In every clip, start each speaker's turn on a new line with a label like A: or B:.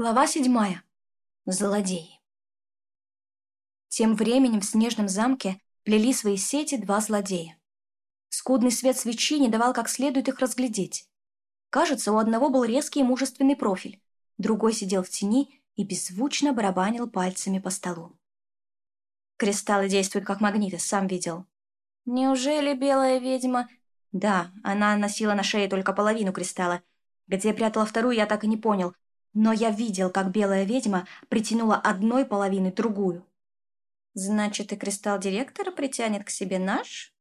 A: Глава седьмая. Злодеи. Тем временем в снежном замке плели свои сети два злодея. Скудный свет свечи не давал как следует их разглядеть. Кажется, у одного был резкий и мужественный профиль, другой сидел в тени и беззвучно барабанил пальцами по столу. Кристаллы действуют как магниты, сам видел. Неужели белая ведьма... Да, она носила на шее только половину кристалла. Где прятала вторую, я так и не понял, но я видел, как белая ведьма притянула одной половины другую. Значит, и кристалл директора притянет к себе наш?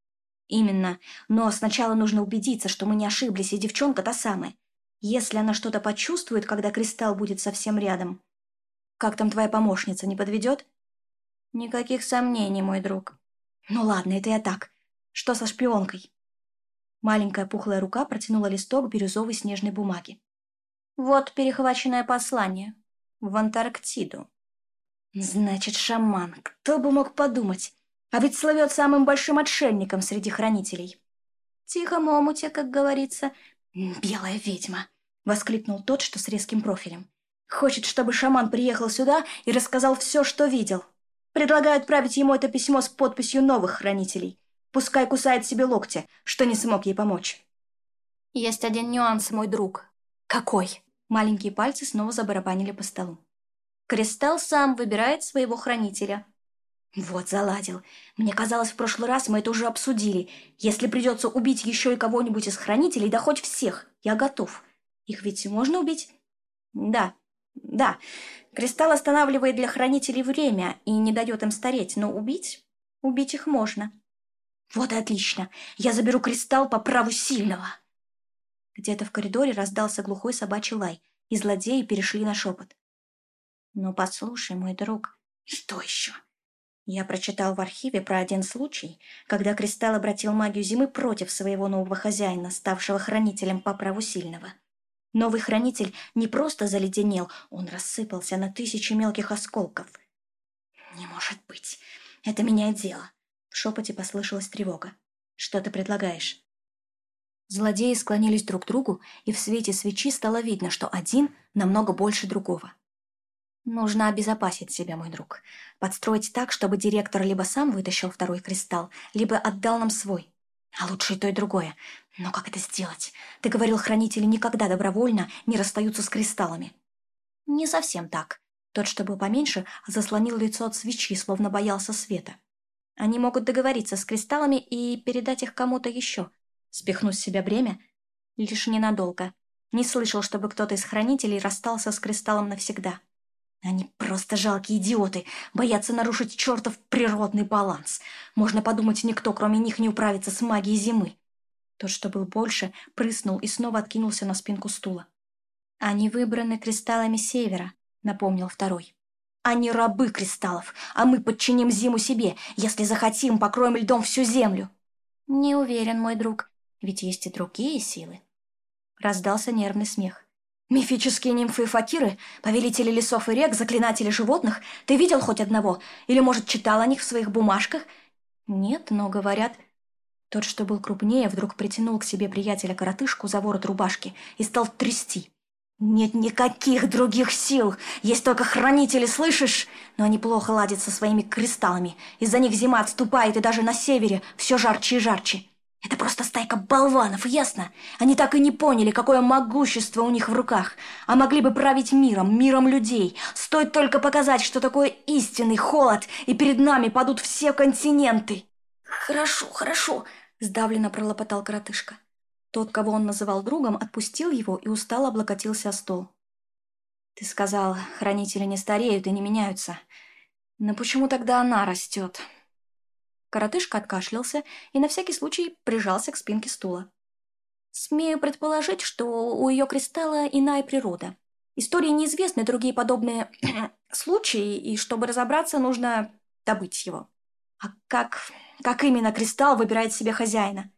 A: Именно, но сначала нужно убедиться, что мы не ошиблись, и девчонка та самая. Если она что-то почувствует, когда кристалл будет совсем рядом. Как там твоя помощница, не подведет? Никаких сомнений, мой друг. Ну ладно, это я так. Что со шпионкой? Маленькая пухлая рука протянула листок бирюзовой снежной бумаги. Вот перехваченное послание. В Антарктиду. Значит, шаман. Кто бы мог подумать? А ведь словет самым большим отшельником среди хранителей. Тихом омуте, как говорится. Белая ведьма. Воскликнул тот, что с резким профилем. Хочет, чтобы шаман приехал сюда и рассказал все, что видел. Предлагаю отправить ему это письмо с подписью новых хранителей. Пускай кусает себе локти, что не смог ей помочь. Есть один нюанс, мой друг. Какой? Маленькие пальцы снова забарабанили по столу. «Кристалл сам выбирает своего хранителя». «Вот заладил. Мне казалось, в прошлый раз мы это уже обсудили. Если придется убить еще и кого-нибудь из хранителей, да хоть всех, я готов. Их ведь можно убить?» «Да, да. Кристалл останавливает для хранителей время и не дает им стареть, но убить? Убить их можно». «Вот и отлично. Я заберу кристалл по праву сильного». Где-то в коридоре раздался глухой собачий лай, и злодеи перешли на шепот. «Ну послушай, мой друг, что еще?» Я прочитал в архиве про один случай, когда Кристалл обратил магию зимы против своего нового хозяина, ставшего хранителем по праву сильного. Новый хранитель не просто заледенел, он рассыпался на тысячи мелких осколков. «Не может быть! Это меняет дело!» В шепоте послышалась тревога. «Что ты предлагаешь?» Злодеи склонились друг к другу, и в свете свечи стало видно, что один намного больше другого. Нужно обезопасить себя, мой друг. Подстроить так, чтобы директор либо сам вытащил второй кристалл, либо отдал нам свой. А лучше и то, и другое. Но как это сделать? Ты говорил, хранители никогда добровольно не расстаются с кристаллами. Не совсем так. Тот, что был поменьше, заслонил лицо от свечи, словно боялся света. Они могут договориться с кристаллами и передать их кому-то еще, Спихнув с себя бремя лишь ненадолго. Не слышал, чтобы кто-то из хранителей расстался с кристаллом навсегда. Они просто жалкие идиоты, боятся нарушить чертов природный баланс. Можно подумать, никто, кроме них, не управится с магией зимы. Тот, что был больше, прыснул и снова откинулся на спинку стула. «Они выбраны кристаллами Севера», — напомнил второй. «Они рабы кристаллов, а мы подчиним зиму себе. Если захотим, покроем льдом всю землю». «Не уверен, мой друг. Ведь есть и другие силы. Раздался нервный смех. «Мифические нимфы и факиры, повелители лесов и рек, заклинатели животных, ты видел хоть одного? Или, может, читал о них в своих бумажках?» «Нет, но, говорят...» Тот, что был крупнее, вдруг притянул к себе приятеля-коротышку за ворот рубашки и стал трясти. «Нет никаких других сил! Есть только хранители, слышишь? Но они плохо ладят со своими кристаллами. Из-за них зима отступает, и даже на севере все жарче и жарче». Это просто стайка болванов, ясно? Они так и не поняли, какое могущество у них в руках, а могли бы править миром, миром людей. Стоит только показать, что такое истинный холод, и перед нами падут все континенты. Хорошо, хорошо, сдавленно пролопотал коротышка. Тот, кого он называл другом, отпустил его и устало облокотился о стол. Ты сказал, хранители не стареют и не меняются. Но почему тогда она растет? — Коротышка откашлялся и на всякий случай прижался к спинке стула. Смею предположить, что у ее кристалла иная природа. Истории неизвестны другие подобные случаи, и чтобы разобраться, нужно добыть его. А как, как именно кристалл выбирает себе хозяина?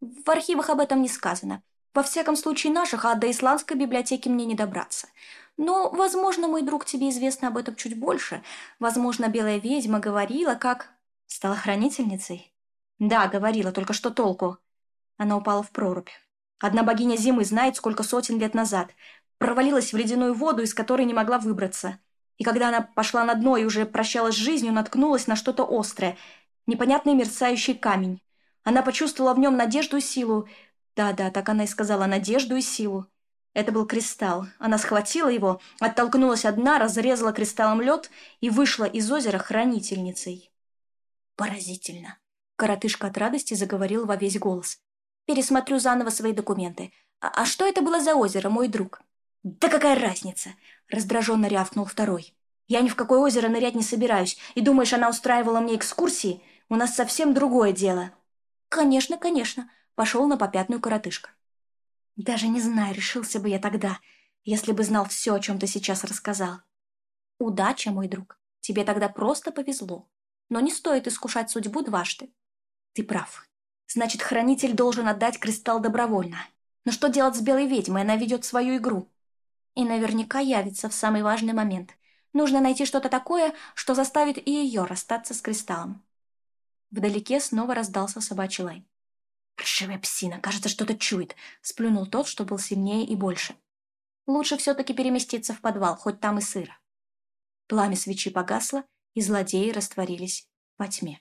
A: В архивах об этом не сказано. Во всяком случае, наших, а до исландской библиотеки мне не добраться. Но, возможно, мой друг, тебе известно об этом чуть больше. Возможно, белая ведьма говорила, как... Стала хранительницей? Да, говорила, только что толку. Она упала в прорубь. Одна богиня зимы знает, сколько сотен лет назад. Провалилась в ледяную воду, из которой не могла выбраться. И когда она пошла на дно и уже прощалась с жизнью, наткнулась на что-то острое. Непонятный мерцающий камень. Она почувствовала в нем надежду и силу. Да-да, так она и сказала, надежду и силу. Это был кристалл. Она схватила его, оттолкнулась одна, разрезала кристаллом лед и вышла из озера хранительницей. Поразительно. Коротышка от радости заговорил во весь голос. «Пересмотрю заново свои документы. А, а что это было за озеро, мой друг?» «Да какая разница?» – раздраженно рявкнул второй. «Я ни в какое озеро нырять не собираюсь. И думаешь, она устраивала мне экскурсии? У нас совсем другое дело». «Конечно, конечно», – пошел на попятную коротышка. «Даже не знаю, решился бы я тогда, если бы знал все, о чем ты сейчас рассказал». «Удача, мой друг. Тебе тогда просто повезло», но не стоит искушать судьбу дважды. Ты прав. Значит, хранитель должен отдать кристалл добровольно. Но что делать с белой ведьмой? Она ведет свою игру. И наверняка явится в самый важный момент. Нужно найти что-то такое, что заставит и ее расстаться с кристаллом. Вдалеке снова раздался собачий лай. «Паршивая псина, кажется, что-то чует», — сплюнул тот, что был сильнее и больше. «Лучше все-таки переместиться в подвал, хоть там и сыро». Пламя свечи погасло, и злодеи растворились во тьме.